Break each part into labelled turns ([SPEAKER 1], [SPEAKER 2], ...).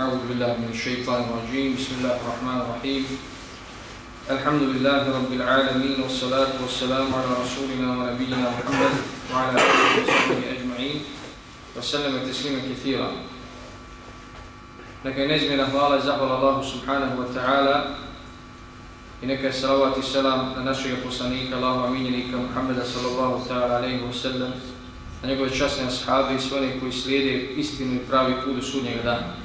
[SPEAKER 1] أعوذ بالله من الشيطان الرجيم بسم الله الرحمن الرحيم الحمد لله رب العالمين والصلاة والسلام على رسولنا ونبينا محمد وعلى آله وصحبه أجمعين وسلم تسليما كثيرا Neka je nezmjena hvala i zahvala Allahu subhanahu wa ta'ala i neka je salavat i selam na našeg poslanika, Allahu aminjenika Muhammeda sallallahu ta'ala alaihi wa sallam, na njegove časne ashabi i sve one koji slijede istinu i pravi put do sudnjega dana.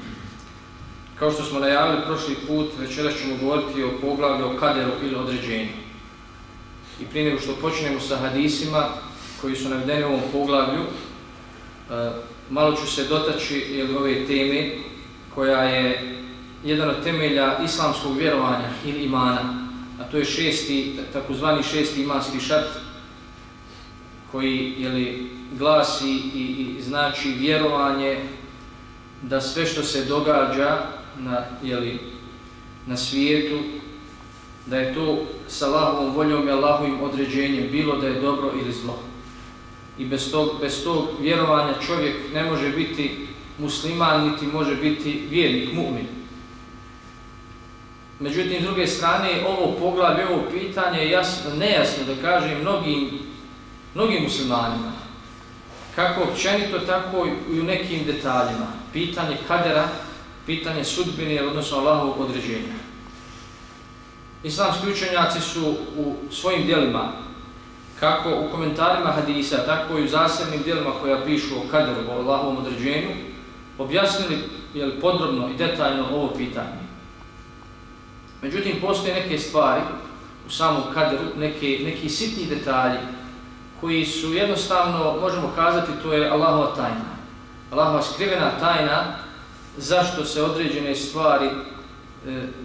[SPEAKER 1] Kao što smo najavili prošli put, večeras ćemo govoriti o poglavlju o kaderu ili određenju. I prije nego što počnemo sa hadisima koji su navedeni u ovom poglavlju, e, malo ću se dotaći ove teme koja je jedan od temelja islamskog vjerovanja ili imana, a to je šesti, takozvani šesti imanski šart, koji jeli, glasi i, i znači vjerovanje da sve što se događa na, jeli, na svijetu, da je to sa Allahovom voljom i Allahovim određenjem, bilo da je dobro ili zlo. I bez tog, bez tog vjerovanja čovjek ne može biti musliman, niti može biti vjernik, mu'min. Međutim, s druge strane, ovo poglavlje, ovo pitanje je jasno, nejasno da kažem mnogim, mnogim muslimanima. Kako općenito, tako i u nekim detaljima. Pitanje kadera, pitanje sudbine, odnosno Allahovog određenja. Islamski učenjaci su u svojim dijelima, kako u komentarima hadisa, tako i u zasebnim dijelima koja pišu o kaderu, o Allahovom određenju, objasnili jel, podrobno i detaljno ovo pitanje. Međutim, postoje neke stvari u samom kaderu, neke, neki sitni detalji koji su jednostavno, možemo kazati, to je Allahova tajna. Allahova skrivena tajna zašto se određene stvari e,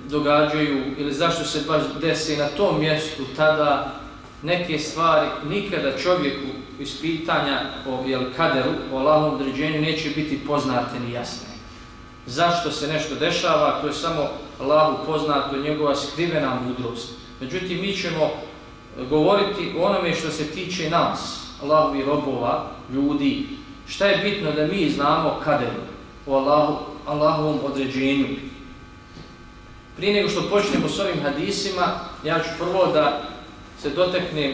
[SPEAKER 1] događaju ili zašto se baš desi na tom mjestu tada neke stvari nikada čovjeku iz pitanja o jel, kaderu, o Allahovom određenju neće biti poznate ni jasne. Zašto se nešto dešava, to je samo Allahu poznato, njegova skrivena mudrost. Međutim, mi ćemo govoriti o onome što se tiče nas, Allahovi robova, ljudi. Šta je bitno da mi znamo kaderu o Allahu, Allahovom određenju. Prije nego što počnemo s ovim hadisima, ja ću prvo da se doteknem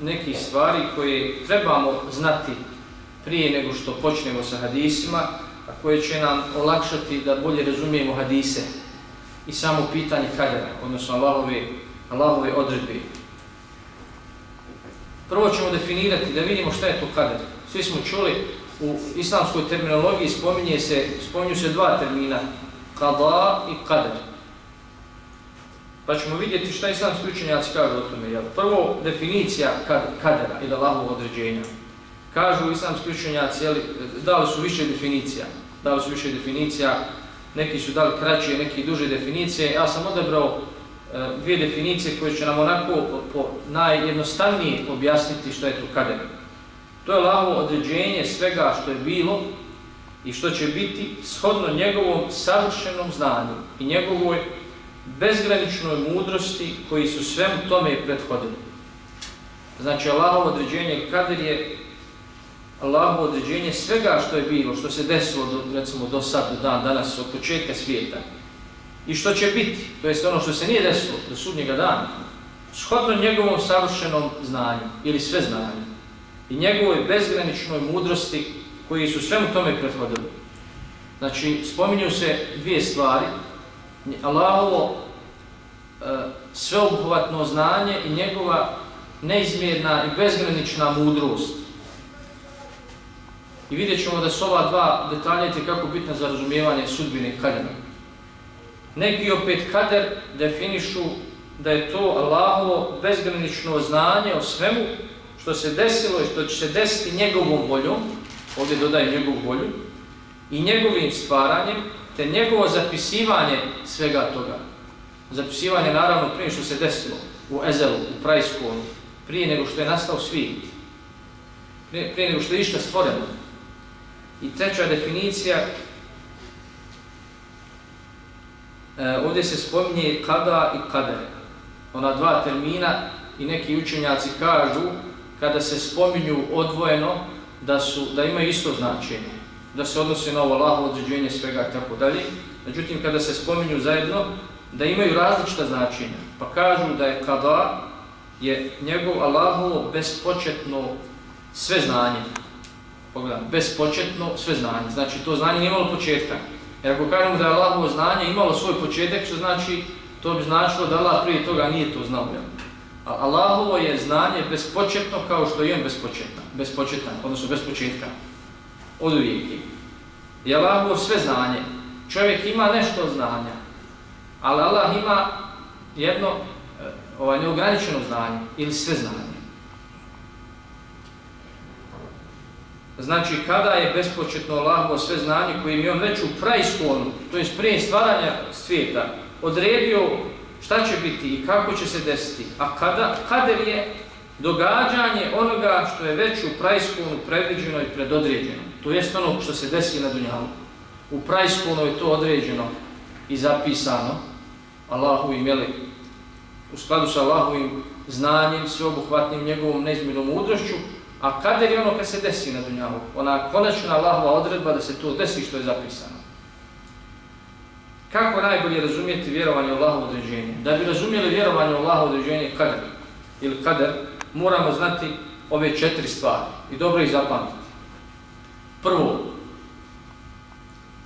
[SPEAKER 1] nekih stvari koje trebamo znati prije nego što počnemo sa hadisima, a koje će nam olakšati da bolje razumijemo hadise i samo pitanje kadera, odnosno Allahove, Allahove odredbe. Prvo ćemo definirati da vidimo šta je to kader. Svi smo čuli u islamskoj terminologiji spominje se, spominju se dva termina, kada i kader. Pa ćemo vidjeti šta islamski učenjaci kažu o tome. Jel? Prvo, definicija kadera ili Allahovog određenja. Kažu islamski učenjaci, jel, dali su više definicija. Dali su više definicija, neki su dali kraće, neki duže definicije. Ja sam odebrao e, dvije definicije koje će nam onako po, po najjednostavnije objasniti što je to kader. To je Allahovo određenje svega što je bilo i što će biti shodno njegovom savršenom znanju i njegovoj bezgraničnoj mudrosti koji su svemu tome prethodili. Znači, Allahovo određenje kader je Allahovo određenje svega što je bilo, što se desilo do, recimo do sad, do dan, danas, od početka svijeta. I što će biti, to jest ono što se nije desilo do sudnjega dana, shodno njegovom savršenom znanju ili sve znanju i njegovoj bezgraničnoj mudrosti koji su svemu tome prethodili. Znači, spominju se dvije stvari, Allahovo e, sveobuhvatno znanje i njegova neizmjerna i bezgranična mudrost. I vidjet ćemo da su ova dva detalja kako bitna za razumijevanje sudbine kadera. Neki opet kader definišu da je to Allahovo bezgranično znanje o svemu što se desilo i što će se desiti njegovom voljom, ovdje dodajem njegovu volju, i njegovim stvaranjem, te njegovo zapisivanje svega toga. Zapisivanje naravno prije što se desilo u Ezelu, u Prajskom, prije nego što je nastao svijet, prije, prije nego što je išta stvoreno. I treća definicija, e, ovdje se spominje kada i kader. Ona dva termina i neki učenjaci kažu kada se spominju odvojeno da su da imaju isto značenje. da se odnose na ovo Allahovo određenje svega i tako dalje. Međutim, kada se spominju zajedno, da imaju različita značenja. Pa kažu da je kada je njegov Allahovo bespočetno sve znanje. Pogledam, bespočetno sve znanje. Znači, to znanje nije imalo početka. Jer ako kažemo da je Allahovo znanje imalo svoj početak, što znači, to bi značilo da Allah prije toga nije to znao. Jel? A Allahovo je znanje bespočetno kao što je on bespočetan, Bespočetan, odnosno bez početka. Od uvijek. I Allahovo sve znanje. Čovjek ima nešto znanja, ali Allah ima jedno eh, ovaj, neograničeno znanje ili sve znanje. Znači, kada je bespočetno Allahovo sve znanje kojim je on već u praiskonu, to je prije stvaranja svijeta, odredio šta će biti i kako će se desiti, a kada, kader je događanje onoga što je već u prajskonu predviđeno i predodređeno. To jest ono što se desi na Dunjalu. U prajskonu je to određeno i zapisano Allahu im jeli, u skladu sa Allahovim znanjem, sveobuhvatnim njegovom neizmjernom mudrošću, A kader je ono kad se desi na Dunjalu. ona konačna Allahova odredba da se to desi što je zapisano. Kako najbolje razumijeti vjerovanje u određenje? Da bi razumijeli vjerovanje u određenje kader ili kader, moramo znati ove četiri stvari i dobro ih zapamtiti. Prvo,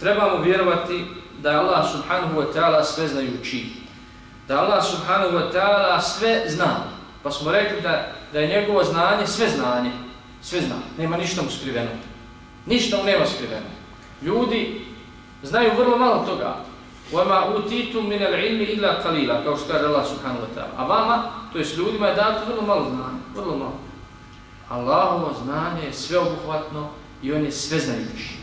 [SPEAKER 1] trebamo vjerovati da je Allah subhanahu wa ta'ala sve znajući. Da Allah subhanahu wa ta'ala sve zna. Pa smo rekli da, da je njegovo znanje sve znanje. Sve zna. Nema ništa mu skriveno. Ništa mu nema skriveno. Ljudi znaju vrlo malo toga. وَمَا أُتِيتُمْ مِنَ الْعِلْمِ إِلَّا قَلِيلًا kao što kaže Allah subhanahu wa ta'ala. A vama, to je s ljudima, je dato vrlo malo znanje. Vrlo malo. Allahovo znanje je sveobuhvatno i on je sve znajući.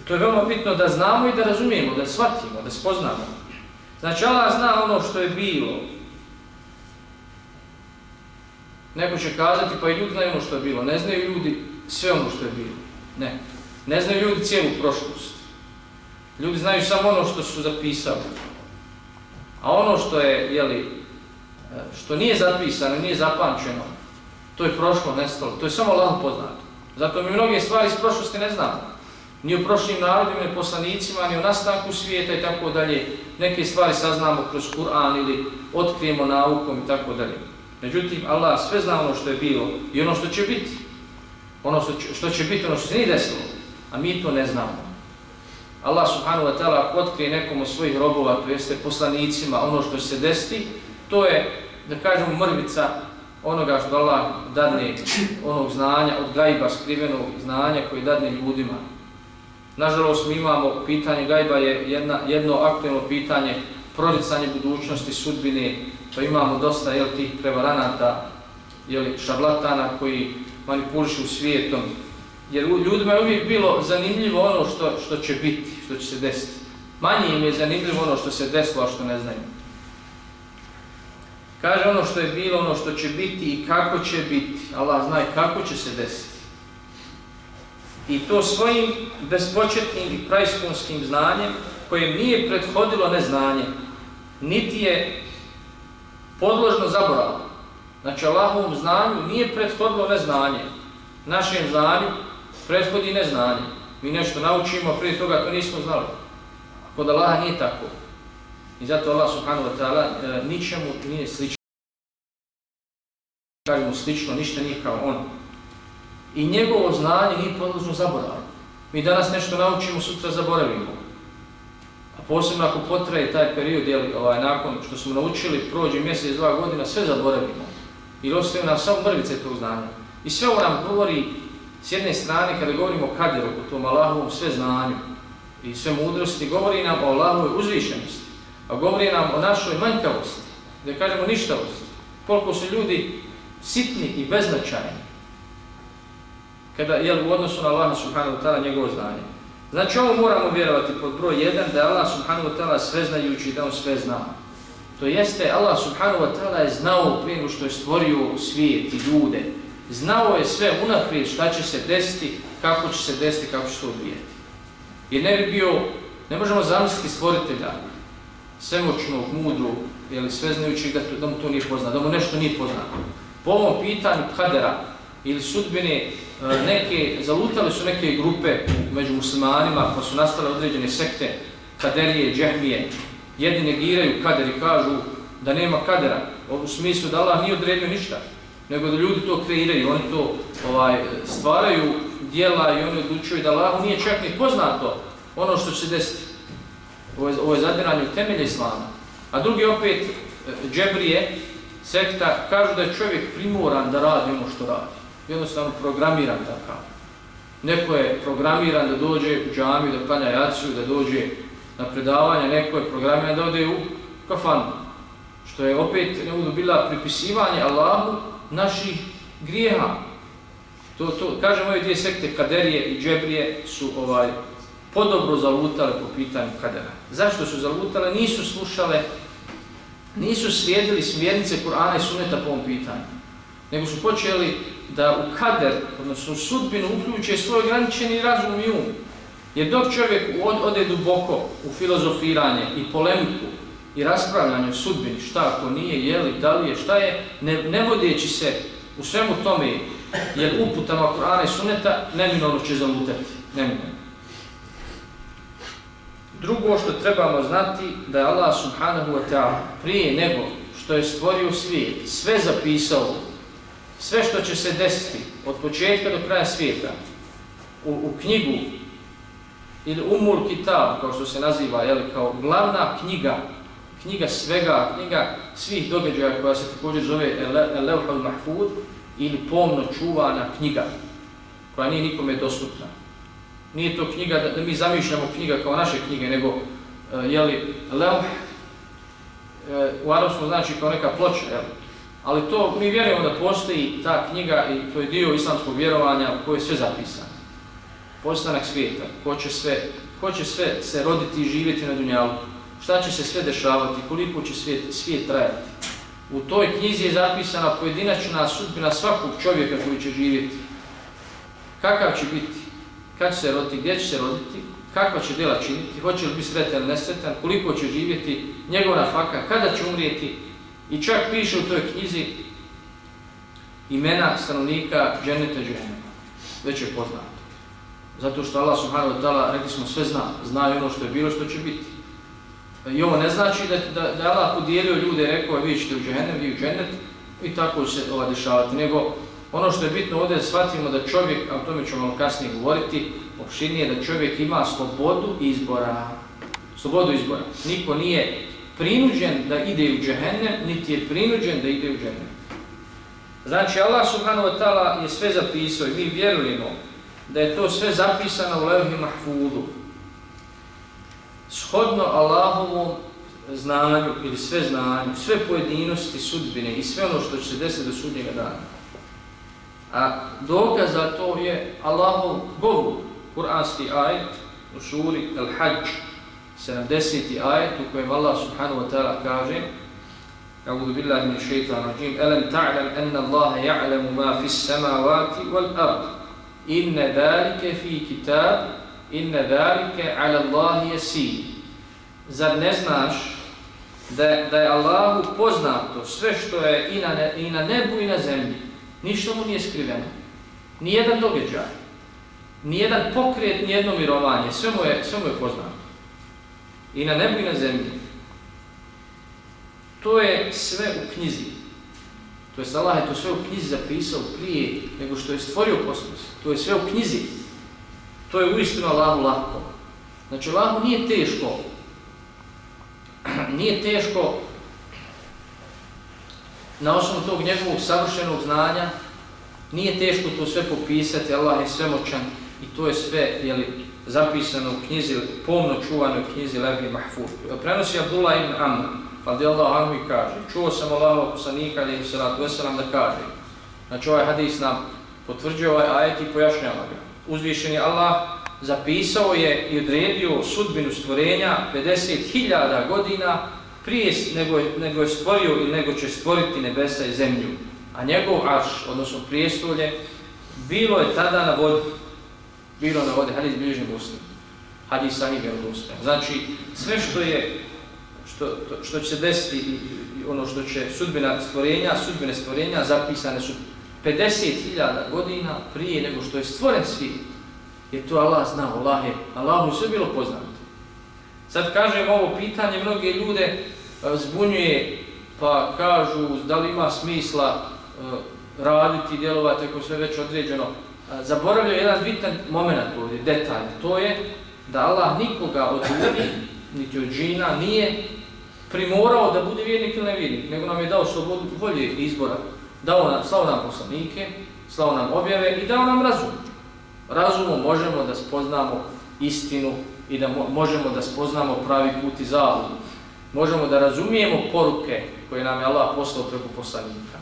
[SPEAKER 1] I to je veoma bitno da znamo i da razumijemo, da shvatimo, da spoznamo. Znači Allah zna ono što je bilo, Neko će kazati, pa i ljudi znaju ono što je bilo. Ne znaju ljudi sve ono što je bilo. Ne. Ne znaju ljudi cijelu prošlost. Ljudi znaju samo ono što su zapisali. A ono što je, jeli, e, što nije zapisano, nije zapamćeno, to je prošlo, nestalo. To je samo Allah poznato. Zato mi mnoge stvari iz prošlosti ne znamo. Ni o prošlim narodima, ni poslanicima, ni o nastanku svijeta i tako dalje. Neke stvari saznamo kroz Kur'an ili otkrijemo naukom i tako dalje. Međutim, Allah sve zna ono što je bilo i ono što će biti. Ono što će, što će biti, ono što se nije desilo. A mi to ne znamo. Allah subhanahu wa ta'ala otkrije nekom od svojih robova, to jeste poslanicima, ono što se desiti, to je, da kažemo, mrvica onoga što Allah dadne, onog znanja, od gajba skrivenog znanja koje dadne ljudima. Nažalost, mi imamo pitanje gajba je jedna, jedno aktualno pitanje proricanje budućnosti, sudbine, pa imamo dosta jel, tih prevaranata, jel, šablatana koji manipulišu svijetom. Jer ljudima je uvijek bilo zanimljivo ono što, što će biti, što će se desiti. Manje im je zanimljivo ono što se desilo, a što ne znaju. Kaže ono što je bilo, ono što će biti i kako će biti. Allah zna kako će se desiti. I to svojim bespočetnim i prajskonskim znanjem, kojem nije prethodilo neznanje, niti je podložno zaboravu. Znači, Allahovom znanju nije prethodilo neznanje. Našem znanju prethodi neznanje. Mi nešto naučimo, prije toga to nismo znali. Kod Allaha nije tako. I zato Allah subhanahu wa ta'ala e, ničemu nije slično. Kažemo slično, ništa nije kao on. I njegovo znanje nije podložno zaboravu. Mi danas nešto naučimo, sutra zaboravimo A posebno ako potraje taj period, jel, ovaj, nakon što smo naučili, prođe mjesec, dva godina, sve zaboravimo. I ostaju nam samo mrvice tog znanja. I sve ovo nam govori, s jedne strane, kada govorimo o kaderu, o tom Allahovom sve znanju i sve mudrosti, govori nam o Allahovoj uzvišenosti, a govori nam o našoj manjkavosti, da kažemo ništavosti. Koliko su ljudi sitni i beznačajni, kada je u odnosu na Allaha subhanahu wa ta'ala njegovo znanje. Znači ovo moramo vjerovati pod broj 1 da je Allah subhanahu wa ta'ala sveznajući da on sve zna. To jeste Allah subhanahu wa ta'ala je znao prije što je stvorio svijet i ljude. Znao je sve unaprijed šta će se desiti, kako će se desiti, kako će se odvijeti. Jer ne bi bio, ne možemo zamisliti stvoritelja svemoćnog, mudru, ili sveznajućeg da, da mu to nije poznato, da mu nešto nije poznato. Po ovom pitanju kadera, ili sudbine e, neke, zalutali su neke grupe među muslimanima pa su nastale određene sekte, kaderije, džehmije, jedni negiraju kader i kažu da nema kadera, u smislu da Allah nije odredio ništa, nego da ljudi to kreiraju, oni to ovaj, stvaraju dijela i oni odlučuju da Allah nije čak ni poznato ono što će se desiti. Ovo je, ovo je zadiranje u temelje islama. A drugi opet, e, džebrije, sekta, kažu da je čovjek primoran da radi ono što radi. Jednostavno programiran takav. Neko je programiran da dođe u džamiju, da planja jaciju, da dođe na predavanje, neko je programiran da ode u kafanu. Što je opet ne budu bila pripisivanje Allahu naših grijeha. To, to, kažem, ove dvije sekte, kaderije i džebrije, su ovaj podobro zalutale po pitanju kadera. Zašto su zalutale? Nisu slušale, nisu slijedili smjernice Kur'ana i Suneta po ovom pitanju. Nego su počeli da u kader, odnosno u sudbinu, uključe svoj ograničeni razum i um. Jer dok čovjek ode duboko u filozofiranje i polemiku i raspravljanje o sudbini, šta ako nije, je li, da li je, šta je, ne, ne vodeći se u svemu tome, jer uputama Kur'ana i Sunneta, neminovno će zalutati. Neminovno. Drugo što trebamo znati da je Allah subhanahu wa ta'ala prije nego što je stvorio svijet, sve zapisao, sve što će se desiti od početka do kraja svijeta, u, u knjigu ili umul kitab, kao što se naziva, jel, kao glavna knjiga, knjiga svega, knjiga svih događaja koja se također zove Leuhal Mahfud ili pomno čuvana knjiga, koja nije nikome dostupna. Nije to knjiga da, da mi zamišljamo knjiga kao naše knjige, nego e, uh, jeli, leuh, uh, e, u arabskom znači kao neka ploča, jeli. ali to mi vjerujemo da postoji ta knjiga i to je dio islamskog vjerovanja u kojoj je sve zapisano. Postanak svijeta, ko će sve, ko će sve se roditi i živjeti na dunjalu, šta će se sve dešavati, koliko će svijet, svijet trajati. U toj knjizi je zapisana pojedinačna sudbina svakog čovjeka koji će živjeti. Kakav će biti, kad će se roditi, gdje će se roditi, kakva će djela činiti, hoće li biti sretan nesretan, koliko će živjeti, njegova faka, kada će umrijeti. I čak piše u toj knjizi imena stanovnika dženeta dženeta. Već je poznato. Zato što Allah subhanahu wa ta'ala, rekli smo, sve zna. Zna ono što je bilo, što će biti. I ovo ne znači da, da, da Allah podijelio ljude i rekao, vi ćete u džehennem, vi u džennet i tako se ova dešavati. Nego, Ono što je bitno ovdje shvatimo da čovjek, a o tome ćemo malo kasnije govoriti, opširnije da čovjek ima slobodu izbora. Slobodu izbora. Niko nije prinuđen da ide u džehennem, niti je prinuđen da ide u džehennem. Znači, Allah subhanahu wa ta'ala je sve zapisao i mi vjerujemo da je to sve zapisano u levhi mahfudu. Shodno Allahovom znanju ili sve znanju, sve pojedinosti sudbine i sve ono što će se desiti do sudnjega dana. A dokaz za to je Allahov govor, kuranski ajet u suri Al-Hajj, 70. ajet u kojem Allah subhanahu wa ta'ala kaže أعوذ billahi min الشيطان rajim Alam ta'lam anna الله ya'lamu ma fi samawati wal ard Inna في fi inne dalike ala Allah yasir Zar ne znaš da, da je Allahu poznato sve što je i na, ne, i na nebu i na zemlji Ništa mu nije skriveno. Nijedan događaj. Nijedan pokret, nijedno mirovanje. Sve mu je, sve mu je poznato. I na nebu i na zemlji. To je sve u knjizi. To je Allah je to sve u knjizi zapisao prije nego što je stvorio kosmos. To je sve u knjizi. To je uistinu Allahu lako. Znači Allahu nije teško. nije teško na osnovu tog njegovog savršenog znanja nije teško to sve popisati, Allah je svemoćan i to je sve jeli, zapisano u knjizi, pomno čuvano u knjizi Levi Mahfuz. Prenosi Abdullah ibn Amr, radijallahu Anhu i kaže, čuo sam Allahova poslanika, ali se ratu da kaže, znači ovaj hadis nam potvrđuje ovaj ajet i pojašnjava ga. Uzvišeni Allah zapisao je i odredio sudbinu stvorenja 50.000 godina prije nego, nego je stvorio ili nego će stvoriti nebesa i zemlju. A njegov arš, odnosno prijestolje, bilo je tada na vodi. Bilo na vodi, hadis bližnji muslim. Hadis sahih je odnosno. Znači, sve što je, što, to, što će se desiti i ono što će sudbina stvorenja, sudbine stvorenja zapisane su 50.000 godina prije nego što je stvoren svijet, je to Allah znao, Allah je, Allahu sve bilo poznato. Sad kažem ovo pitanje, mnoge ljude e, zbunjuje pa kažu da li ima smisla e, raditi, djelovati ako sve već određeno. E, zaboravljaju jedan bitan moment ovdje, detalj. To je da Allah nikoga od ljudi, niti od džina, nije primorao da bude vjernik ili nevjernik, nego nam je dao slobodu volje izbora. Dao nam, slao nam poslanike, slao nam objave i dao nam razum. Razumom možemo da spoznamo istinu i da mo možemo da spoznamo pravi put i zavodu. Možemo da razumijemo poruke koje nam je Allah poslao preko poslanika,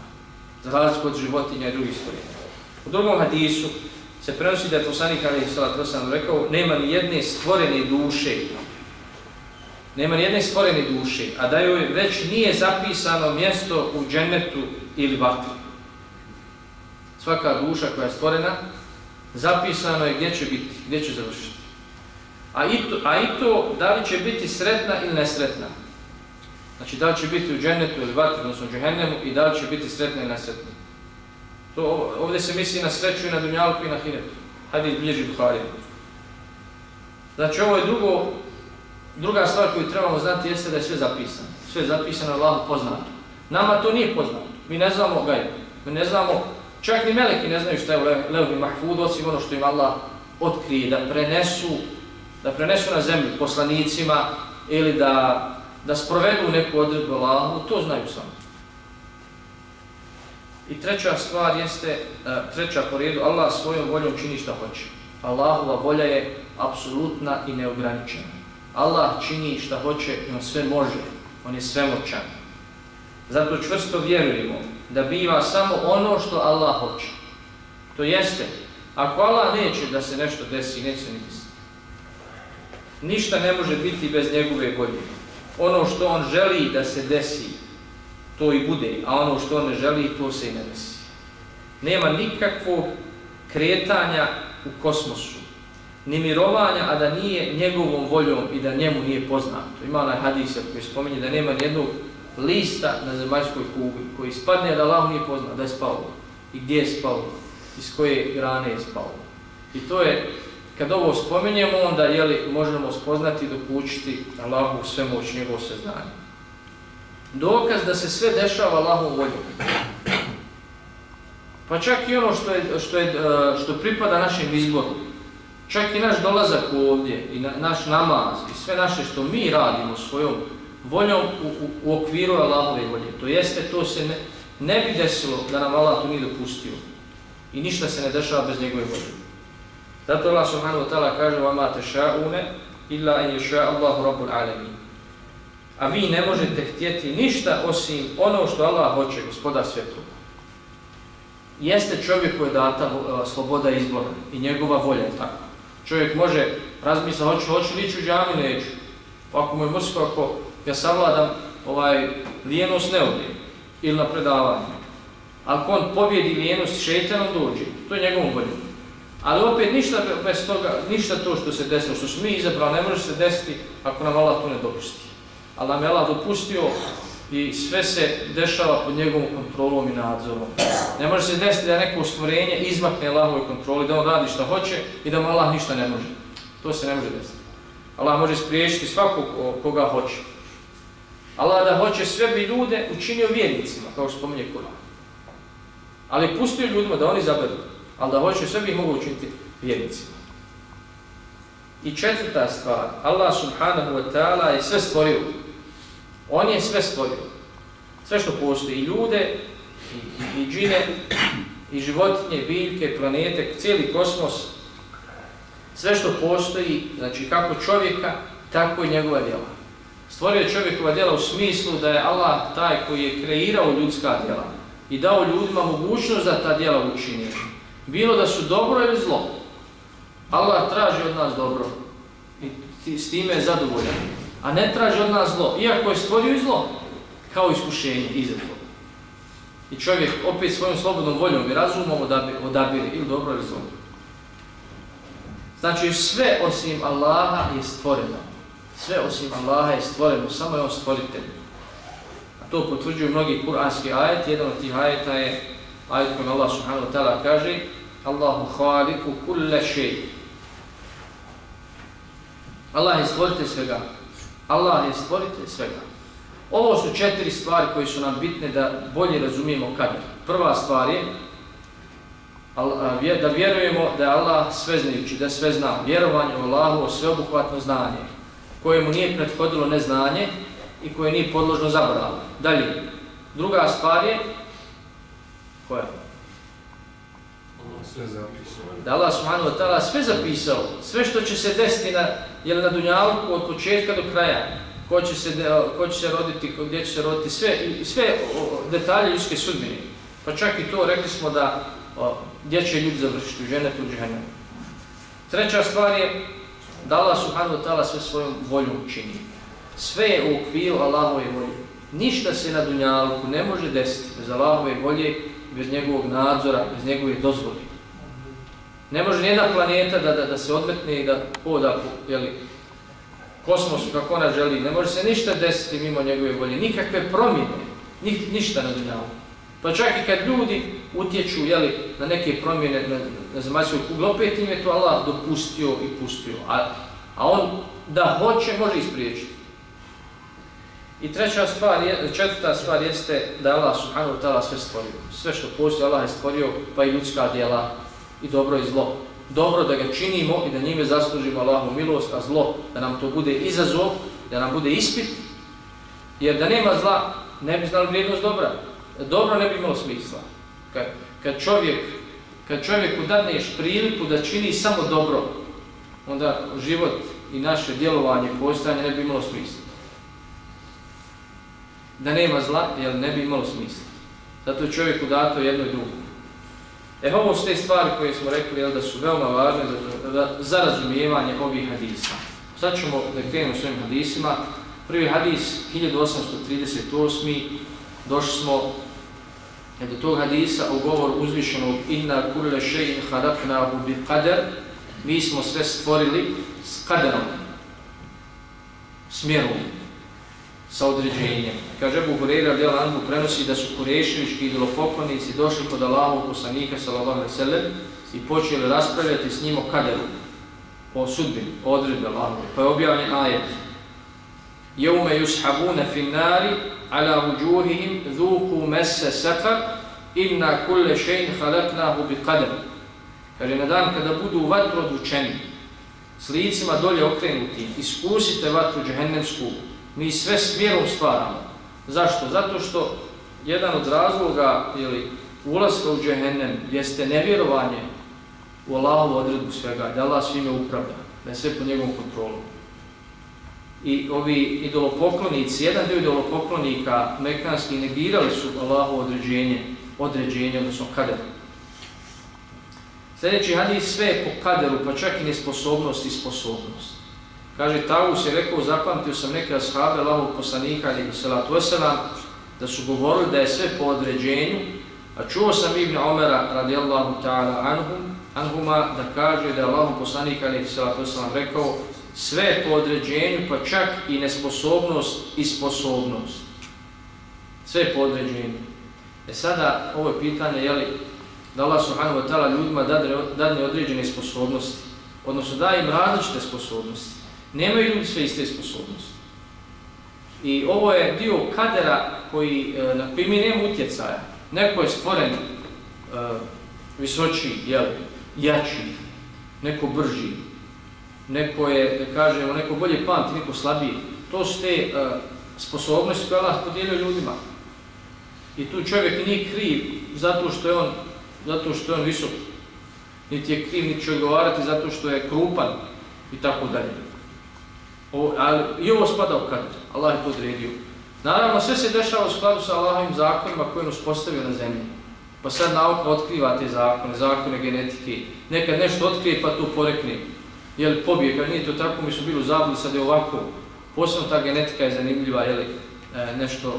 [SPEAKER 1] za razliku od životinja i drugih stvorenja. U drugom hadisu se prenosi da je poslanik Ali Salat Rosan rekao nema ni jedne stvorene duše, nema ni jedne stvorene duše, a da joj već nije zapisano mjesto u džennetu ili vatru. Svaka duša koja je stvorena, zapisano je gdje će biti, gdje će završiti. A i, to, a i to da li će biti sretna ili nesretna. Znači, da li će biti u džennetu ili vatru, odnosno u džehennemu, i da li će biti sretna ili nesretna. To, ovdje se misli na sreću i na dunjalku i na hinetu. Hadi bliži Buhari. Znači, ovo je drugo, druga stvar koju trebamo znati jeste da je sve zapisano. Sve je zapisano Allahu poznato. Nama to nije poznato. Mi ne znamo ga Mi ne znamo, čak ni meleki ne znaju što je u Levi Mahfud, osim ono što im Allah otkrije, da prenesu, da prenesu na zemlju poslanicima ili da da sprovedu neku odredbu Allahu, to znaju samo. I treća stvar jeste, e, treća po redu, Allah svojom voljom čini šta hoće. Allahova volja je apsolutna i neograničena. Allah čini šta hoće i on sve može, on je svemoćan. Zato čvrsto vjerujemo da biva samo ono što Allah hoće. To jeste, ako Allah neće da se nešto desi, neće ni desiti. Ništa ne može biti bez njegove volje ono što on želi da se desi, to i bude, a ono što on ne želi, to se i ne desi. Nema nikakvog kretanja u kosmosu, ni mirovanja, a da nije njegovom voljom i da njemu nije poznato. Ima onaj hadis koji spominje da nema nijednog lista na zemaljskoj kugli koji spadne da Allah nije poznat, da je spao. I gdje je spao, iz koje grane je spao. I to je Kad ovo spominjemo, onda jeli, možemo spoznati i dokućiti Allahu sve moć njegovo seznanje. Dokaz da se sve dešava Allahom voljom. Pa čak i ono što, je, što, je, što pripada našem izboru, Čak i naš dolazak ovdje i na, naš namaz i sve naše što mi radimo svojom voljom u, u, u okviru Allahove volje. To jeste, to se ne, ne bi desilo da nam Allah to nije dopustio. I ništa se ne dešava bez njegove volje. Zato Allah subhanahu wa ta'ala kaže vama te ša'une illa in je ša'allahu rabbul alemin. A vi ne možete htjeti ništa osim ono što Allah hoće, gospoda svjetova. Jeste čovjeku je data sloboda izbora i njegova volja je tako. Čovjek može razmisliti, hoću, hoću li ići u džami, neću. Pa ako mu je mrsko, ako ja savladam ovaj, lijenost ne odlijem ili na predavanje. Ako on pobjedi lijenost, šeitanom dođe, to je njegovom voljom. Ali opet ništa bez toga, ništa to što se desilo, što smo mi izabrali, ne može se desiti ako nam Allah to ne dopusti. Ali nam je Allah dopustio i sve se dešava pod njegovom kontrolom i nadzorom. Ne može se desiti da neko stvorenje izmakne Allahove kontroli, da on radi što hoće i da mu Allah ništa ne može. To se ne može desiti. Allah može spriječiti svakog koga hoće. Allah da hoće sve bi ljude učinio vjernicima, kao što spominje Kur'an. Ali pustio ljudima da oni zaberu ali da hoće sve bi mogu učiniti vjernicima. I četvrta stvar, Allah subhanahu wa ta'ala je sve stvorio. On je sve stvorio. Sve što postoji, i ljude, i, i, i džine, i životinje, biljke, planete, cijeli kosmos, sve što postoji, znači kako čovjeka, tako i njegova djela. Stvorio je čovjekova djela u smislu da je Allah taj koji je kreirao ljudska djela i dao ljudima mogućnost da ta djela učinje bilo da su dobro ili zlo. Allah traži od nas dobro i s time je zadovoljan. A ne traži od nas zlo, iako je stvorio i zlo, kao iskušenje, izredno. I čovjek opet svojom slobodnom voljom i razumom odabire ili dobro ili zlo. Znači sve osim Allaha je stvoreno. Sve osim Allaha je stvoreno, samo je on stvoritelj. A to potvrđuju mnogi kuranski ajeti, jedan od tih ajeta je ajet kojim Allah subhanahu wa ta'ala kaže Allahu khaliku kulle šeji. Allah je stvoritelj svega. Allah je stvoritelj svega. Ovo su četiri stvari koje su nam bitne da bolje razumijemo kader. Prva stvar je da vjerujemo da je Allah sveznajući, da sve zna. Vjerovanje u Allahu sveobuhvatno znanje, kojemu nije prethodilo neznanje i koje nije podložno zaboravu. Dalje, druga stvar je koja? Da Allah subhanahu wa ta'ala sve zapisao, sve što će se desiti na, jel, na dunjalku od početka do kraja, ko će se, ko će se roditi, gdje će se roditi, sve, sve detalje ljudske sudbine. Pa čak i to rekli smo da o, gdje će ljudi završiti, u ženetu, u. Treća stvar je da Allah subhanahu wa ta'ala sve svojom voljom čini. Sve je u okviru Allahove volje. Ništa se na dunjalku ne može desiti bez Allahove volje, bez njegovog nadzora, bez njegove dozvoli. Ne može nijedna planeta da, da, da se odmetne i da poda po jeli, kosmosu kako ona želi. Ne može se ništa desiti mimo njegove volje. Nikakve promjene. Ni, ništa na dunjavu. Pa čak i kad ljudi utječu jeli, na neke promjene na, na zemaljskoj kugli, opet im je to Allah dopustio i pustio. A, a on da hoće, može ispriječiti. I treća stvar, je, četvrta stvar jeste da Allah subhanahu wa ta'ala sve stvorio. Sve što postoje Allah je stvorio, pa i ljudska djela, i dobro i zlo. Dobro da ga činimo i da njime zaslužimo Allahu milost, a zlo da nam to bude izazov, da nam bude ispit, jer da nema zla, ne bi znali vrijednost dobra dobro ne bi imalo smisla. Kad, kad čovjek kad čovjeku dadneš priliku da čini samo dobro, onda život i naše djelovanje, postojanje ne bi imalo smisla. Da nema zla, jer ne bi imalo smisla. Zato je čovjeku dato jedno i drugo. E, ovo su te stvari koje smo rekli jel, da su veoma važne za, za, za razumijevanje ovih hadisa. Sad ćemo da krenemo s ovim hadisima. Prvi hadis, 1838. Došli smo e, do tog hadisa u govor uzvišenog inna kulle še'in haraknahu bi qadar mi smo sve stvorili s kaderom smjerom sa određenjem. Kaže Abu Hureyra radijalahu anhu prenosi da su kureševički idolopoklonici došli kod Allahu poslanika sallallahu alejhi ve sellem i počeli raspravljati s njim o kaderu, o sudbini, o odredbi Allahu. Pa je objavljen ajet Jevme yushabuna fin nari ala vujuhihim dhuku messe sakar inna kulle še'in halaknahu bi qadar. Kaže, na dan kada budu u vatru odvučeni, s licima dolje okrenuti, iskusite vatru džehennemsku, mi sve s vjerom stvaramo. Zašto? Zato što jedan od razloga ili ulaska u džehennem jeste nevjerovanje u Allahovu odredbu svega, da Allah svime upravlja, da je sve po njegovom kontrolu i ovi idolopoklonici, jedan dio idolopoklonika mekanski negirali su Allahu određenje, određenje, odnosno kader. Sljedeći hadis sve je po kaderu, pa čak i nesposobnost i sposobnost. Kaže, Tavus je rekao, zapamtio sam neke ashabe Allahog poslanika, ali salatu wasalam, da su govorili da je sve po određenju, a čuo sam Ibn Omera, radijallahu ta'ala anhum, anhuma, da kaže da je Allahog poslanika, ali salatu wasalam, rekao, sve po određenju, pa čak i nesposobnost i sposobnost. Sve po određenju. E sada, ovo je pitanje, je li da Allah subhanahu wa ta'ala ljudima dadne određene sposobnosti, odnosno da im različite sposobnosti. Nemaju ljudi sve iste sposobnosti. I ovo je dio kadera koji, e, na koji mi nemamo utjecaja. Neko je stvoren e, uh, visočiji, jel, jači, neko brži, neko je, da kažemo, neko bolje pamti, neko slabiji. To su te uh, sposobnosti koje Allah podijelio ljudima. I tu čovjek nije kriv zato što je on, zato što je on visok. Niti je kriv, niti će odgovarati zato što je krupan i tako dalje. O, ali, I ovo spada u kader. Allah je to odredio. Naravno, sve se dešava u skladu sa Allahovim zakonima koje je uspostavio na zemlji. Pa sad nauka otkriva te zakone, zakone genetike. Nekad nešto otkrije pa to porekne jel, pobjega, nije to tako, mi su bili u zabudi, sad je ovako, posebno ta genetika je zanimljiva, jel, e, nešto e,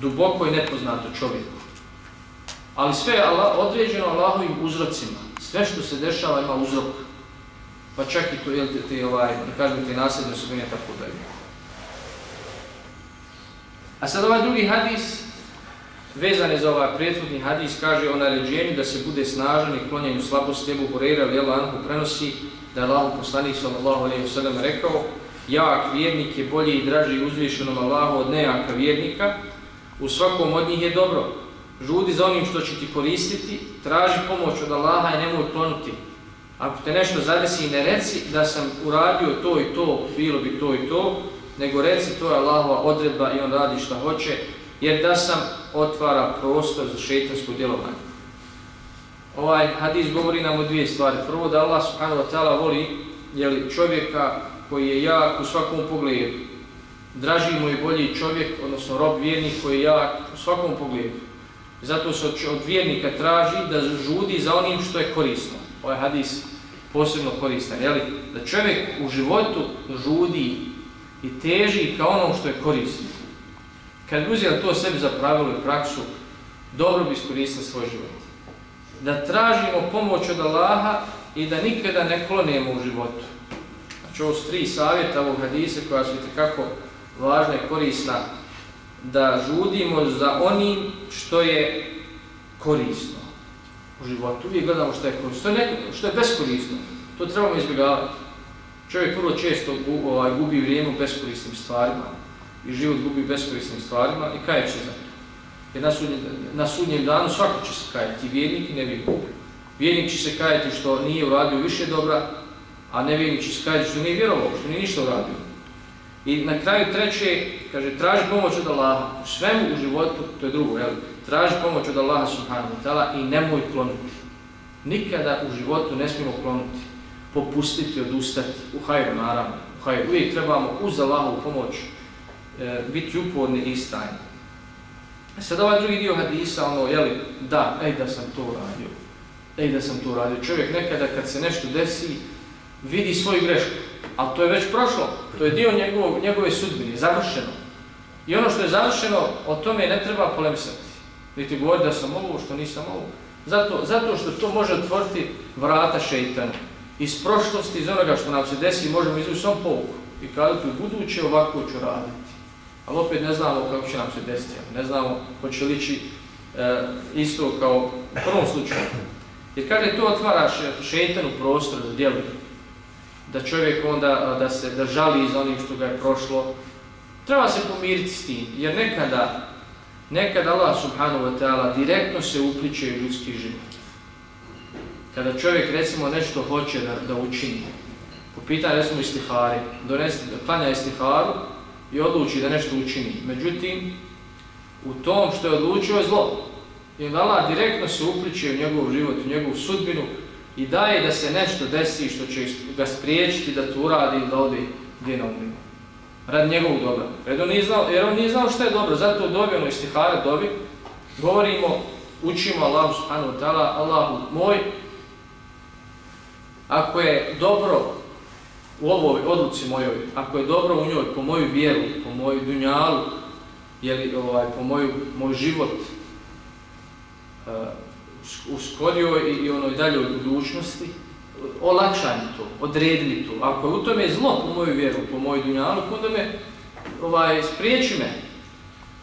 [SPEAKER 1] duboko i nepoznato čovjeku. Ali sve je Allah, određeno Allahovim uzrocima, sve što se dešava ima uzrok, pa čak i to, jel, te, te, ovaj, da kažem, te nasljedne osobine, tako da je. A sad ovaj drugi hadis, vezan je za ovaj prethodni hadis, kaže o naređenju da se bude snažan i klonjenju slabosti Ebu Horeira, ali Allah Anhu prenosi da je Allah poslanik sallallahu alaihi sallam rekao jak vjernik je bolji i draži uzvišenom Allahu od nejaka vjernika, u svakom od njih je dobro. Žudi za onim što će ti koristiti, traži pomoć od Allaha i nemoj klonuti. Ako te nešto zadesi, ne reci da sam uradio to i to, bilo bi to i to, nego reci to je Allahova odredba i on radi šta hoće, jer da sam otvara prostor za šeitansko djelovanje. Ovaj hadis govori nam o dvije stvari. Prvo da Allah subhanahu wa ta'ala voli jeli, čovjeka koji je jak u svakom pogledu. Draži mu i bolji čovjek, odnosno rob vjernik koji je jak u svakom pogledu. Zato se od vjernika traži da žudi za onim što je korisno. Ovaj hadis posebno koristan. Jeli? Da čovjek u životu žudi i teži ka onom što je korisno. Kad bi uzeli to sebi za pravilo i praksu, dobro bi iskoristili svoj život. Da tražimo pomoć od Allaha i da nikada ne klonemo u životu. Znači ovo su tri savjeta ovog hadise koja su kako važna i korisna da žudimo za onim što je korisno u životu. Uvijek gledamo što je korisno. Što je, neko, što je beskorisno, to trebamo izbjegavati. Čovjek vrlo često ovaj, gubi vrijeme u beskorisnim stvarima i život gubi u beskorisnim stvarima i kaje se za to. Jer na sudnjem, na sudnjem danu svako će se kajati, vjernik i nevjernik. Vjernik će se kajati što nije uradio više dobra, a nevjernik će se kajati što nije vjerovao, što nije ništa uradio. I na kraju treće, kaže, traži pomoć od Allaha. U svemu u životu, to je drugo, jel? Traži pomoć od Allaha subhanahu wa ta'ala i nemoj klonuti. Nikada u životu ne smijemo klonuti, popustiti, odustati, u hajru naravno. U hajru. Uvijek trebamo uz Allahovu pomoć e, biti uporni i istajni. E Sada ovaj drugi dio hadisa, ono, jeli, da, ej da sam to uradio, ej da sam to uradio. Čovjek nekada kad se nešto desi, vidi svoju grešku, ali to je već prošlo, to je dio njegovog, njegove sudbine, završeno. I ono što je završeno, o tome ne treba polemisati. Niti govori da sam ovo, što nisam ovo. Zato, zato što to može otvoriti vrata šeitanu. Iz prošlosti, iz onoga što nam se desi, možemo izvući sam povuku i kazati u buduće ovako ću raditi. Ali opet ne znamo kako će nam se desiti. Ne znamo hoće lići e, isto kao u prvom slučaju. Jer kada to otvara šeitanu prostor da djeluje, da čovjek onda da se da žali za onim što ga je prošlo, treba se pomiriti s tim, jer nekada, nekada Allah subhanahu wa ta'ala direktno se upliče u ljudski život. Kada čovjek recimo nešto hoće da, da učini, po pitanju recimo istihari, donesi, klanja istiharu i odluči da nešto učini, međutim, u tom što je odlučio je zlo. I Allah direktno se upliče u njegov život, u njegovu sudbinu, i daje da se nešto desi što će ga spriječiti da to uradi da ode gdje na umrimo. Rad njegovog dobra. Jer on nije znao, jer on nije znao šta je dobro, zato dobio ono istihare dobi, govorimo, učimo Allahu subhanahu wa ta'ala, Allahu moj, ako je dobro u ovoj odluci mojoj, ako je dobro u njoj, po moju vjeru, po moju dunjalu, jeli, ovaj, po moju, moj život, uh, uskorio i, i onoj daljoj budućnosti, olakšaj mi to, odredi mi to. Ako je u tome zlo po moju vjeru, po moju dunjalu, onda me ovaj, spriječi me,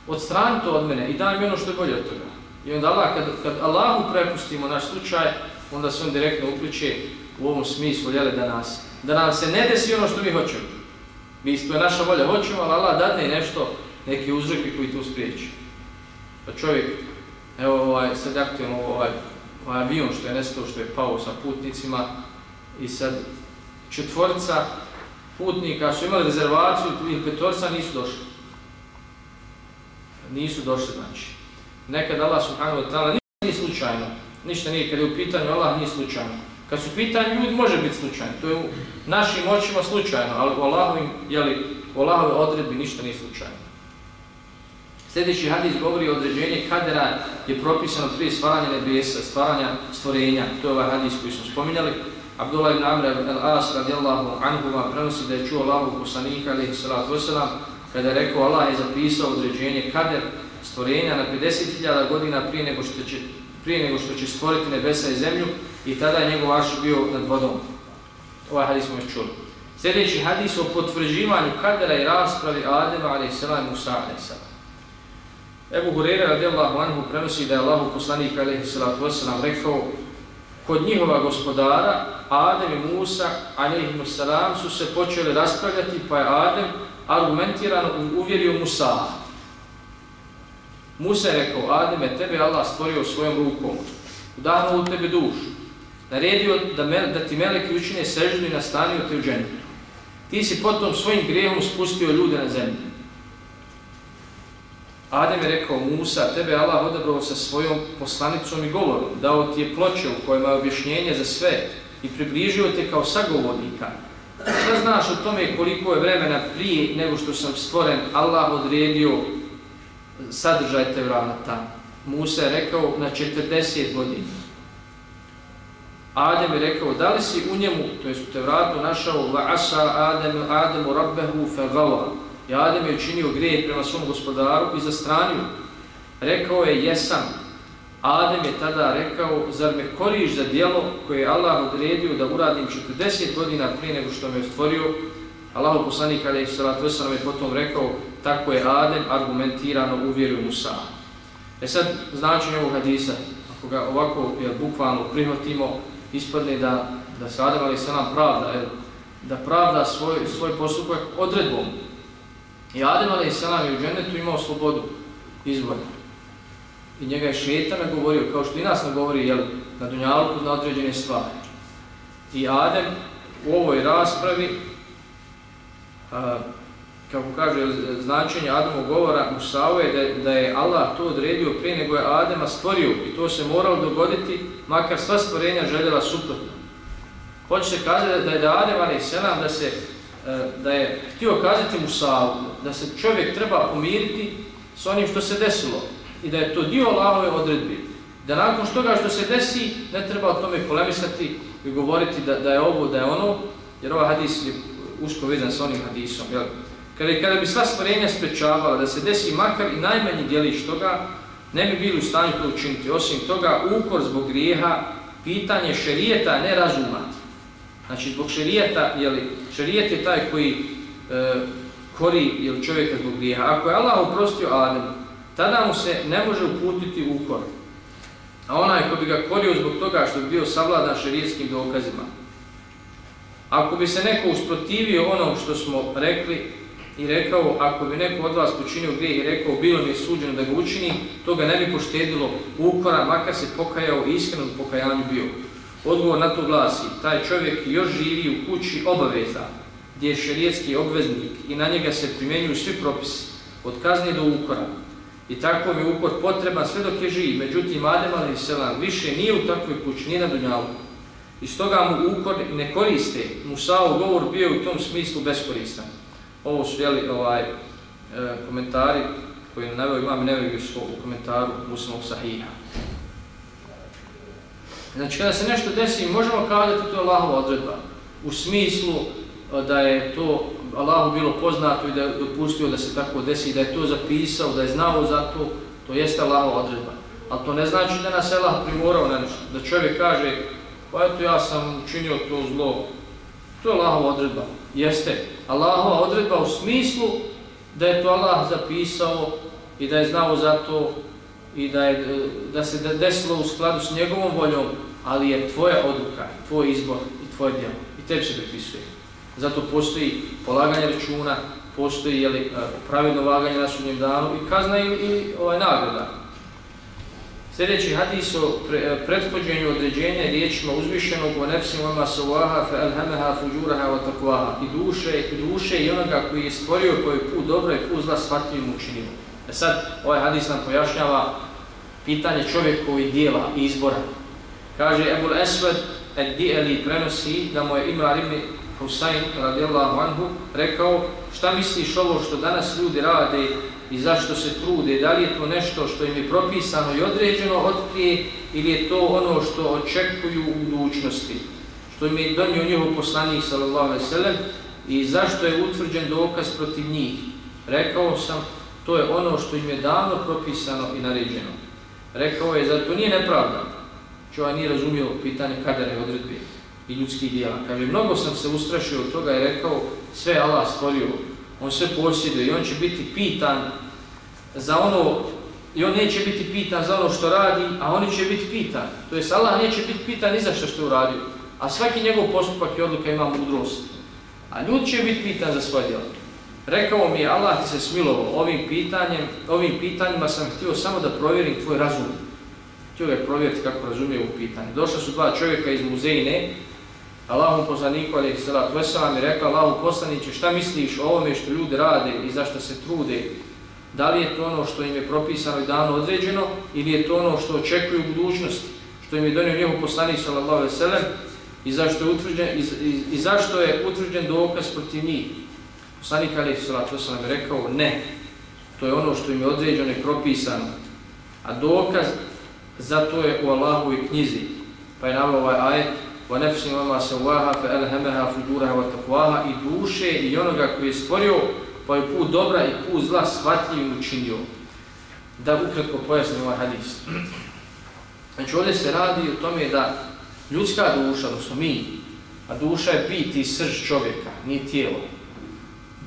[SPEAKER 1] odstrani to od mene i daj mi ono što je bolje od toga. I onda Allah, kad, kad Allahu prepustimo naš slučaj, onda se on direktno upliče u ovom smislu, jele, da nas, da nam se ne desi ono što mi hoćemo. Mi, to je naša volja, hoćemo, ali Allah dadne nešto, neke uzroke koji to spriječi. Pa čovjek Evo ovaj, sad aktivno ovaj, ovaj avion što je nestao, što je pao sa putnicima i sad četvorca putnika su imali rezervaciju i petorca nisu došli. Nisu došli, znači. Nekad Allah subhanahu wa ta'ala nije slučajno. Ništa nije, kad je u pitanju Allah nije slučajno. Kad su pitanje ljudi može biti slučajno. To je u našim očima slučajno, ali u Allahovim, jeli, u Allahove odredbi ništa nije slučajno. Sljedeći hadis govori o određenje kadera je propisano prije stvaranja nebesa, stvaranja stvorenja. To je ovaj hadis koji smo spominjali. Abdullah ibn Amr al-As radijallahu anhu prenosi da je čuo Allahu poslanika alaihi salatu wasalam kada je rekao Allah je zapisao određenje kader stvorenja na 50.000 godina prije nego, što će, prije nego što će stvoriti nebesa i zemlju i tada je njegov arš bio nad vodom. Ovaj hadis smo još čuli. Sljedeći hadis o potvrđivanju kadera i raspravi Adema alejhi salam i Musa alejhi salam. Ebu Hurere radijallahu anhu prenosi da je Allahu poslanik alejhi salatu wasalam rekao kod njihova gospodara Adem i Musa alaihi salam su se počeli raspravljati pa je Adem argumentirano uvjerio Musa. Musa je rekao, Ademe, tebe Allah stvorio svojom rukom, udahnuo u tebe dušu, naredio da, me, da ti meleki učine seždu i nastanio te u dženetu. Ti si potom svojim grijehom spustio ljude na zemlju. Adem je rekao, Musa, tebe Allah odabrao sa svojom poslanicom i govorom, dao ti je ploče u kojima je objašnjenje za sve i približio te kao sagovornika. Šta znaš o tome koliko je vremena prije nego što sam stvoren, Allah odredio sadržaj te vrata? Musa je rekao na 40 godina. Adem je rekao, da li si u njemu, to jest u Tevratu, našao, va asa Adem, Ademu rabbehu fe. I Adem je učinio grije prema svom gospodaru i zastranio. Rekao je, jesam. Adem je tada rekao, zar me koriš za dijelo koje je Allah odredio da uradim 40 godina prije nego što me stvorio? Allah poslanik ali je salatu wasalam je potom rekao, tako je Adem argumentirano uvjerio Musa. E sad, značenje ovog hadisa, ako ga ovako jel, bukvalno prihvatimo, ispadne da, da se Adem ali salam pravda, jel, da pravda svoj, svoj postupak odredbom. I Adem ali salam je u džennetu imao slobodu izbora. I njega je šetan govorio, kao što i nas nagovori, jel, na dunjalku na određene stvari. I Adem u ovoj raspravi, a, kako kaže značenje Adamog govora, Musao je da, da je Allah to odredio prije nego je Adema stvorio i to se moralo dogoditi, makar sva stvorenja željela suprotno. Hoće se kazati da je da Adem ali selam da se e, da je htio kazati Musao da se čovjek treba pomiriti s onim što se desilo i da je to dio Allahove odredbe. Da nakon što ga što se desi ne treba o tome polemisati i govoriti da, da je ovo, da je ono, jer ovaj hadis je usko vezan sa onim hadisom. Jel? Kada, kada bi sva stvorenja sprečavala da se desi makar i najmanji dijelić toga, ne bi bili u stanju to učiniti. Osim toga, ukor zbog grijeha, pitanje šerijeta ne razuma. Znači, zbog šerijeta, jeli, šerijet je taj koji e, kori jeli, čovjeka zbog grijeha. Ako je Allah uprostio Adem, tada mu se ne može uputiti ukor. A onaj ko bi ga korio zbog toga što bi bio savladan šerijetskim dokazima. Ako bi se neko usprotivio onom što smo rekli, i rekao, ako bi neko od vas počinio grijeh i rekao, bilo mi je suđeno da ga učini, to ga ne bi poštedilo ukora, makar se pokajao i iskreno pokajanju bio. Odgovor na to glasi, taj čovjek još živi u kući obaveza, gdje je šerijetski obveznik i na njega se primjenjuju svi propisi, od kazne do ukora. I tako mi ukor potreban sve dok je živ, međutim Adem Ali Selam više nije u takvoj kući, nije na Dunjalu. I stoga mu ukor ne koriste, Musao govor bio u tom smislu beskoristan ovo su jeli, ovaj, e, komentari koji naveo imam nevegu u komentaru muslimog sahiha. Znači, kada se nešto desi, možemo kazati to je Allahova odredba. U smislu e, da je to Allahu bilo poznato i da je dopustio da se tako desi, da je to zapisao, da je znao za to, to jeste Allahova odredba. Ali to ne znači da nas Allah primorao na nešto. Da čovjek kaže, pa eto ja sam učinio to zlo. To je Allahova odredba jeste Allahova odredba u smislu da je to Allah zapisao i da je znao za to i da, je, da se desilo u skladu s njegovom voljom, ali je tvoja odluka, tvoj izbor i tvoje djelo. I tebi se pripisuje. Zato postoji polaganje računa, postoji jeli, e, pravilno vaganje na sudnjem danu i kazna ili, ili ovaj, nagrada. Sljedeći hadis o pre, e, prethođenju određenja riječima uzvišenog o nefsim oma savaha fe alhameha fuđuraha wa takvaha i duše, i duše i onoga koji je stvorio koji put dobro i put zla shvatio mu učinio. E sad, ovaj hadis nam pojašnjava pitanje čovjekovi dijela i izbora. Kaže Ebul Esved, et Dijeli prenosi da mu je Imran ibn Husayn radijallahu anhu rekao šta misliš ovo što danas ljudi rade i zašto se trude, da li je to nešto što im je propisano i određeno od ili je to ono što očekuju u budućnosti, što im je donio njihov poslanik sallallahu alejhi ve sellem i zašto je utvrđen dokaz protiv njih. Rekao sam, to je ono što im je davno propisano i naređeno. Rekao je, zato nije nepravda. Čovjek nije razumio pitanje kadere odredbe i ljudskih dijela. Kaže, mnogo sam se ustrašio od toga i rekao, sve Allah stvorio on sve posjeduje i on će biti pitan za ono i on neće biti pitan za ono što radi, a oni će biti pitan. To jest Allah neće biti pitan ni za što što je uradio. A svaki njegov postupak i odluka ima mudrost. A ljudi će biti pitan za svoje djelo. Rekao mi je Allah ti se smilovo, ovim pitanjem, ovim pitanjima sam htio samo da provjerim tvoj razum. Htio je provjeriti kako razumije ovo pitanje. Došla su dva čovjeka iz muzejne, Allahom poslaniku alaih sallatu wasalam i rekao Allahom poslaniće šta misliš o ovome što ljudi rade i zašto se trude? Da li je to ono što im je propisano i dano određeno ili je to ono što očekuju u budućnosti? Što im je donio njegov poslanik sallallahu alejhi ve sellem i zašto je utvrđen i, i, i zašto je utvrđen dokaz protiv njih? Poslanik alejhi salatu vesselam je rekao ne to je ono što im je određeno i propisano. A dokaz za to je u Allahovoj knjizi pa je naveo ovaj ajet وَنَفْسِ nafsin wa فَأَلْهَمَهَا sawaha fa i duše i onoga koji je stvorio pa je put dobra i put zla shvatljivim učinio. Da ukratko pojasnim ovaj hadis. Znači ovdje se radi o tome da ljudska duša, odnosno mi, a duša je bit i srž čovjeka, nije tijelo.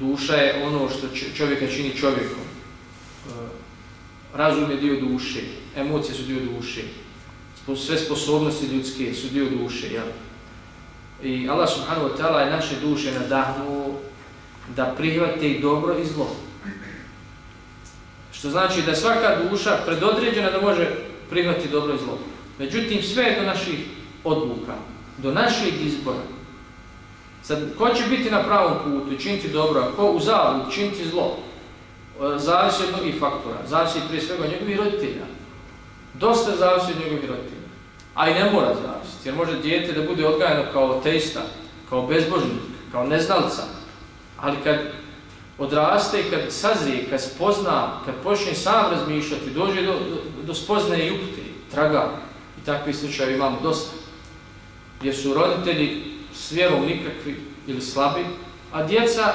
[SPEAKER 1] Duša je ono što čovjeka čini čovjekom. E, razum je dio duše, emocije su dio duše, sve sposobnosti ljudske su dio duše. Jel? I Allah subhanahu wa ta'ala je naše duše nadahnuo da prihvate i dobro i zlo. Što znači da svaka duša predodređena da može prihvati dobro i zlo. Međutim, sve je do naših odluka, do naših izbora. Sad, ko će biti na pravom putu činiti dobro, a ko u zavodu činiti zlo, zavisi od mnogih faktora. Zavisi prije svega od njegovih roditelja. Dosta zavisi od njegovih roditelja. A i ne mora zavisiti, jer može dijete da bude odgajano kao teista, kao bezbožnik, kao neznalca. Ali kad odraste, kad sazrije, kad spozna, kad počne sam razmišljati, dođe do, do, do spoznaje i upute, traga. I takvi slučaje imamo dosta. Gdje su roditelji s vjerom nikakvi ili slabi, a djeca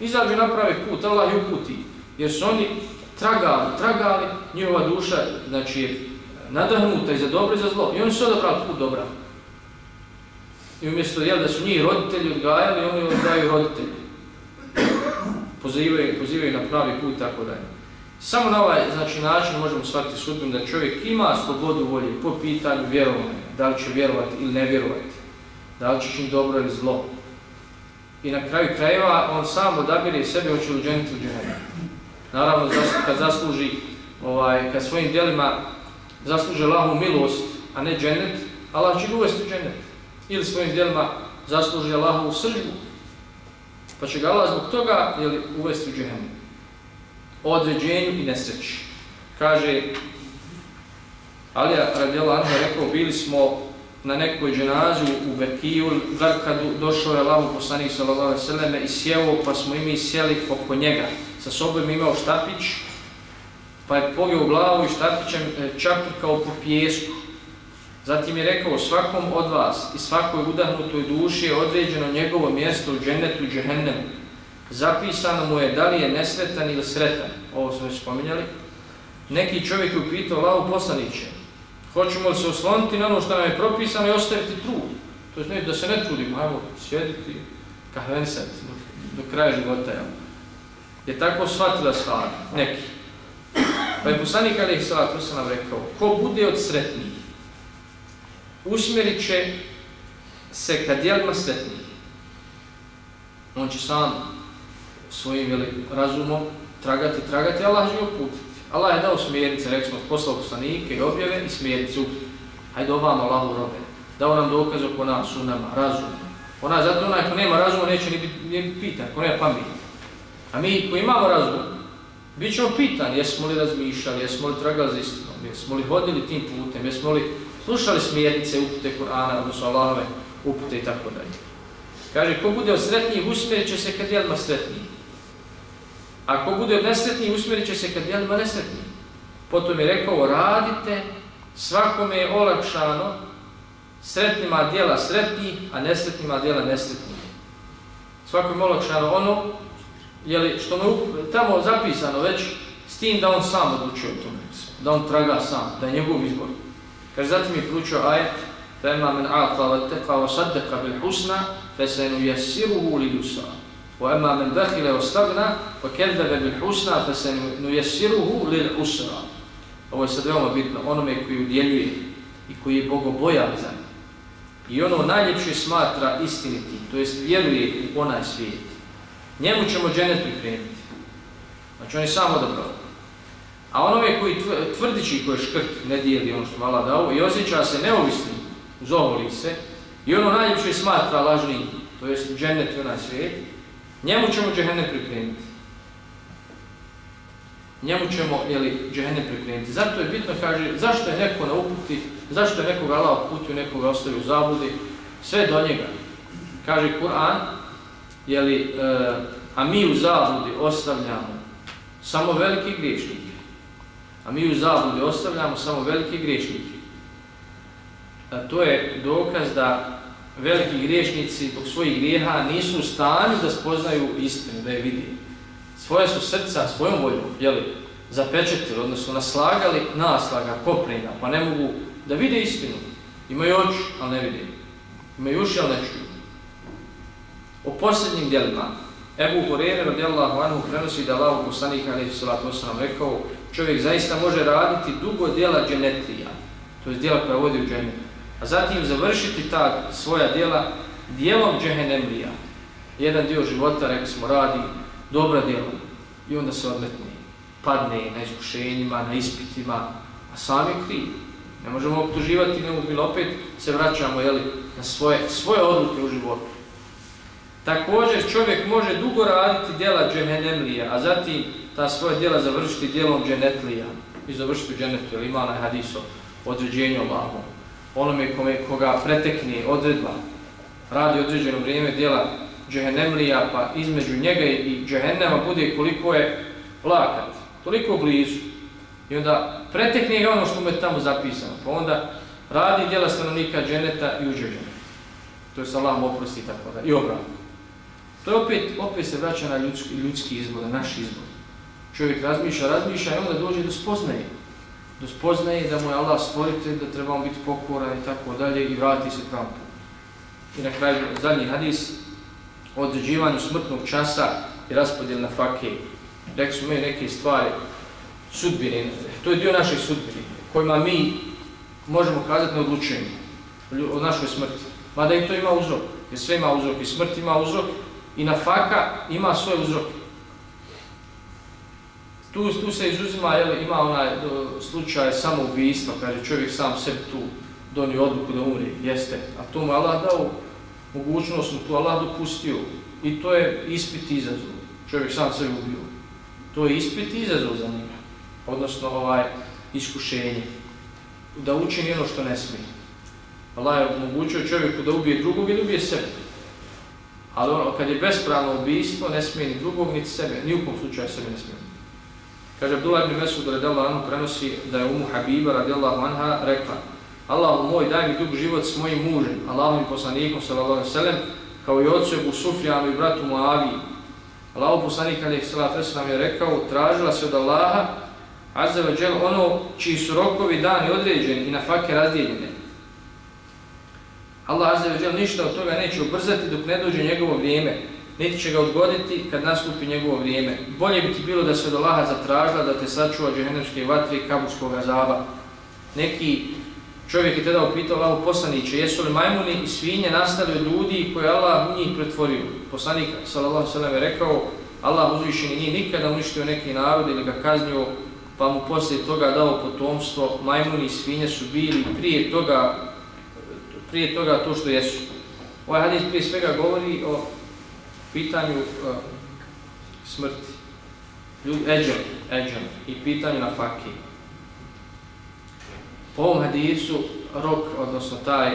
[SPEAKER 1] izađu naprave put, Allah ih uputi. Jer su oni tragali, tragali, njihova duša znači, je nadahnuta i za dobro i za zlo. I oni su odabrali put dobra. I umjesto jel, da su njih roditelji odgajali, oni odgajaju roditelji pozivaju, pozivaju na pravi put tako dalje. Samo na ovaj znači, način možemo shvatiti sudbom da čovjek ima slobodu volje po pitanju vjerovanja, da li će vjerovati ili ne vjerovati, da li će činiti dobro ili zlo. I na kraju krajeva on sam odabire sebe hoće u dženetu dženetu. Naravno, kad zasluži, ovaj, kad svojim dijelima zasluži Allahu milost, a ne dženet, Allah će ga uvesti u dženet. Ili svojim dijelima zasluži Allahu sržbu, Pa će ga Allah zbog toga jeli, uvesti u džehennu. O određenju i nesreći. Kaže, Alija radijala Anha rekao, bili smo na nekoj dženazu u Bekiju, kad došao je Allahu poslanik sallallahu alejhi i sjeo, pa smo i mi sjeli oko njega. Sa sobom imao štapić, pa je pogio glavu i štapićem e, po pijesku. Zatim je rekao svakom od vas i svakoj udahnutoj duši je određeno njegovo mjesto u džennetu i džehennemu. Zapisano mu je da li je nesretan ili sretan. Ovo smo već spominjali. Neki čovjek je upitao Lavu poslaniće. Hoćemo li se osloniti na ono što nam je propisano i ostaviti trud? To je da se ne trudimo, ajmo sjediti kahvensati do, do kraja života. Jel? Je tako shvatila stvar, neki. Pa je poslanik Ali Ihsalat, to sam nam rekao, ko bude od sretnijih, usmjerit će se ka dijelima sretniji. On će sam svojim jeli, razumom tragati, tragati, Allah će uputiti. Allah je dao smjernice, rekli smo, poslao poslanike i objave i smjernice. Hajde ovamo Allahu robe. Dao nam dokaz oko nas, u nama, razum. Ona, zato onaj ko nema razuma neće ni biti pitan, ko nema pamet. A mi koji imamo razum, bit ćemo pitan, jesmo li razmišljali, jesmo li tragali za istinom, jesmo li hodili tim putem, jesmo li slušali smjernice, upute Kur'ana, odnosno Allahove upute i tako dalje. Kaže, ko bude od sretnijih, usmjerit će se kad je odmah sretniji. Ako bude nesretni, usmjerit će se kad djelima nesretni. Potom je rekao, radite, svakome je olakšano, sretnima djela sretni, a nesretnima djela nesretni. Svakome je olakšano ono, jeli, što mu tamo zapisano već, s tim da on sam odlučuje to tome, da on traga sam, da je njegov izbor. Kaže, zatim je pručio ajet, فَمَا مِنْ عَطَلَتَ فَاوَ سَدَّكَ بِلْحُسْنَ فَسَنُ يَسِرُهُ لِلُسَانُ وأما من دخل واستغنى فكذب بالحسنى فسنيسره للعسرى Ovo je sad veoma bitno, onome koji udjeljuje i koji je bogobojazan i ono najljepše smatra istiniti, to jest vjeruje u onaj svijet. Njemu ćemo dženet pripremiti. Znači on je samo dobro. A onome koji tvrdići koji je škrt, ne dijeli ono što vala dao i osjeća se neovisni uz ovo lice i ono najljepše smatra lažni, to jest dženet u onaj svijet, njemu ćemo džehennem pripremiti. Njemu ćemo, jeli, dženet pripremiti. Zato je bitno, kaže, zašto je neko na uputi, zašto je nekoga Allah uputio, nekoga ostavio u zabudi, sve do njega. Kaže Kur'an, jeli, e, a mi u zabudi ostavljamo samo veliki griješnike. A mi u zabudi ostavljamo samo veliki griješnike. A to je dokaz da veliki griješnici zbog svojih grijeha nisu u stanju da spoznaju istinu, da je vidi. Svoje su srca, svojom voljom, jeli, zapečetili, odnosno naslagali naslaga, koprina, pa ne mogu da vide istinu. Imaju oči, ali ne vidi. Imaju uši, ali ne čuju. O posljednjim djelima, Ebu Horeire radijallahu anhu prenosi da Allah poslanik alaihi sallatu wasallam rekao čovjek zaista može raditi dugo djela dženetlija, to je djela koja vodi u dženetu a zatim završiti ta svoja djela dijelom džehennemlija. Jedan dio života, rekli smo, radi dobra djela i onda se odmetne, padne na iskušenjima, na ispitima, a sam je kriv. Ne možemo optuživati, nego bilo opet se vraćamo jeli, na svoje, svoje odluke u životu. Također čovjek može dugo raditi djela džehennemlija, a zatim ta svoja djela završiti djelom dženetlija i završiti u dženetu, jer ima na hadis određenju Allahom. Onome kome, koga pretekne odredba, radi određeno vrijeme djela džehennemlija, pa između njega i džehennema bude koliko je lakat, toliko blizu. I onda pretekne ga ono što mu je tamo zapisano, pa onda radi djela stanovnika dženeta i uđe dženeta. To je sa Allahom oprosti tako da, i obravno. To je opet, opet se vraća na ljudski, ljudski izbor, na naš izbor. Čovjek razmišlja, razmišlja i onda dođe do spoznaje. Do spoznaje da mu je Allah stvoritelj, da trebamo biti pokoran i tako dalje i vrati se pravom I na kraju zadnji hadis o određivanju smrtnog časa i raspodjel na fake. Rekli smo mi neke stvari sudbine, to je dio naših sudbine, kojima mi možemo kazati na odlučenju o našoj smrti. Mada i to ima uzrok, jer sve ima uzrok i smrt ima uzrok, i na faka ima svoje uzroke. Tu, tu se izuzima, jel, ima onaj do, slučaj samoubijstva, kaže čovjek sam sebi tu donio odluku da umri, jeste. A to mu Allah dao mogućnost, mu to Allah dopustio. I to je ispit izazov. Čovjek sam sebi ubio. To je ispit izazov za njega. Odnosno ovaj iskušenje. Da učini ono što ne smije. Allah je omogućio čovjeku da ubije drugog i da ubije sebe. Ali ono, kad je bespravno ubijstvo, ne smije ni drugog, ni sebe, ni u kom slučaju sebe ne smije. Kaže Abdullah ibn Mesud radijallahu anhu prenosi da je umu Habiba radijallahu anha rekla Allahu moj, daj mi dug život s mojim mužem, Allahom i poslanikom sallallahu alaihi sallam, kao i ocu Ebu Sufjanu i bratu Muaviji. Allahu poslanik alaihi sallallahu sallam je rekao, tražila se od Allaha, azza wa džel, ono čiji su rokovi dani određeni i na fake razdijeljene. Allah Azza wa Jal ništa od toga neće ubrzati dok ne dođe njegovo vrijeme, niti će ga odgoditi kad nastupi njegovo vrijeme. Bolje bi ti bilo da se od Allaha zatražila da te sačuva džehennemske vatre i kabulskog azaba. Neki čovjek je tada upitao Allahu poslaniće, jesu li majmuni i svinje nastali od ljudi koje Allah u njih pretvorio? Poslanik sallallahu sallam je rekao, Allah uzvišeni nije nikada uništio neki narod ili ga kaznio, pa mu poslije toga dao potomstvo, majmuni i svinje su bili prije toga prije toga to što jesu. Ovaj hadis prije svega govori o pitanju uh, smrti. Ljudi, eđan, eđan, i pitanju na faki. Po ovom hadisu, rok, odnosno taj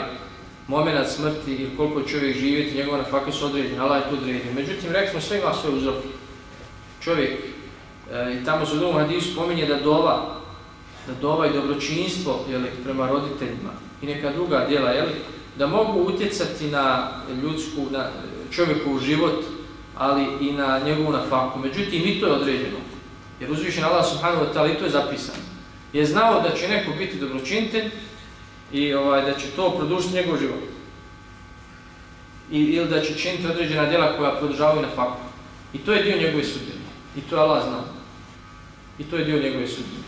[SPEAKER 1] moment smrti ili koliko čovjek živjeti, njegova na faki se određeni, Allah je tu određen. Međutim, rekli smo sve ima svoje uzroke. Čovjek, e, i tamo se u drugom hadisu spominje da dova, da dova i dobročinstvo jeli, prema roditeljima i neka druga djela, jeli, da mogu utjecati na ljudsku, na čovjeku život, ali i na njegovu nafaku. Međutim, i to je određeno. Jer uzvišen Allah subhanahu wa ta'ala i to je zapisano. Je znao da će neko biti dobročinitelj i ovaj, da će to produžiti njegov život. I, ili da će činiti određena djela koja produžavaju na faku. I to je dio njegove sudbine. I to je Allah znao. I to je dio njegove sudbine.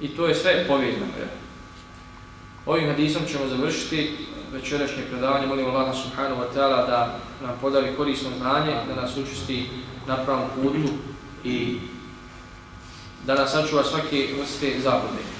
[SPEAKER 1] I to je sve povezano. Ovim hadisom ćemo završiti večerašnje predavanje. Molim Allah subhanahu wa ta'ala da nam podari korisno znanje, da nas učesti na pravom putu i da nas sačuva svake vrste zabude.